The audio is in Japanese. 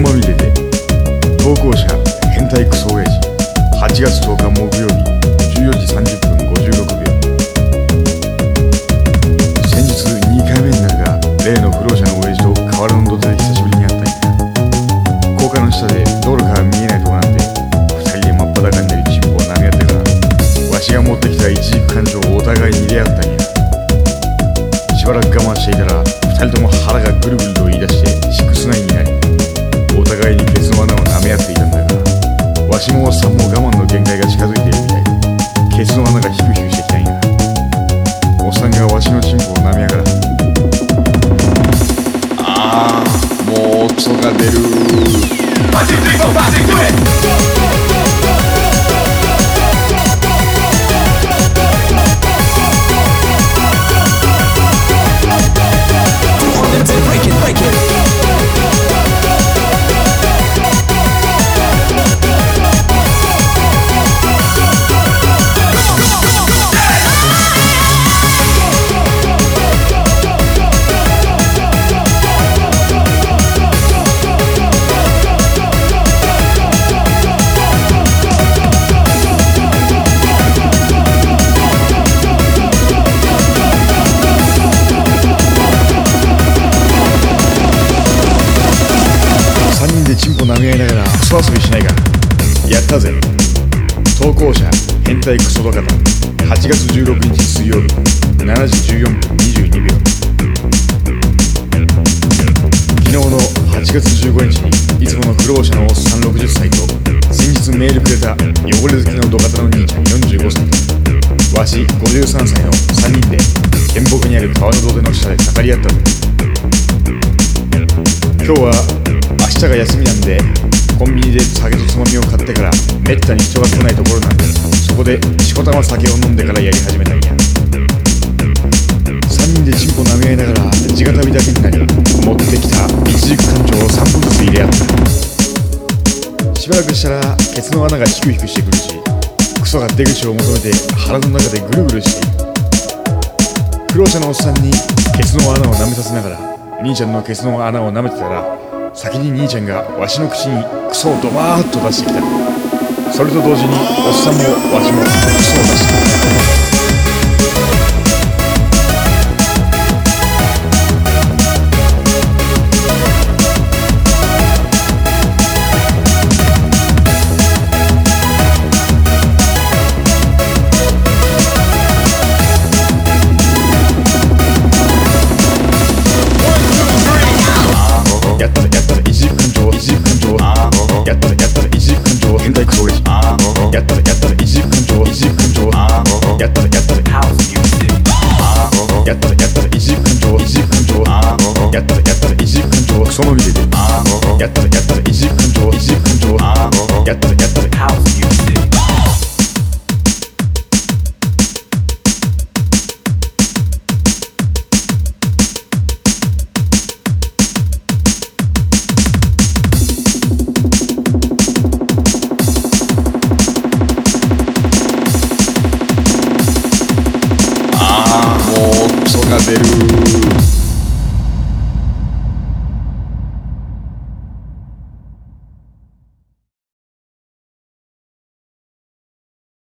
まみれで投稿者変態クソ親父8月10日木る3人でチンポ舐め合いながらクソ遊びしないかやったぜ。投稿者変態クソドカタ8月16日水曜日7時14分22秒。昨日の8月15日にいつもの苦労者のおっさん60歳と先日メールくれた汚れ好きのドカタの兄ちゃん45歳。わし53歳の3人で原木にある川の土手の下で語り合ったんだ今日は明日が休みなんでコンビニで酒とつまみを買ってからめったに人が来ないところなんでそこでしこたま酒を飲んでからやり始めたんや。3人でチンポ舐め合いながら地が旅だけになり持ってきた一軸感情を3本ずつ入れ合った。しばらくしたらケツの穴がヒクヒクしてくるしクソが出口を求めて腹の中でぐるぐるしている苦労者のおっさんにケツの穴を舐めさせながら兄ちゃんのケツの穴を舐めてたら先に兄ちゃんがわしの口にクソをドバーッと出してきた。それと同時におっさんもわしもクソを出してきた。軸感情クソまみれでやったぜやったぜ一軸感情一軸感情やったぜやったぜあーもうクソが出る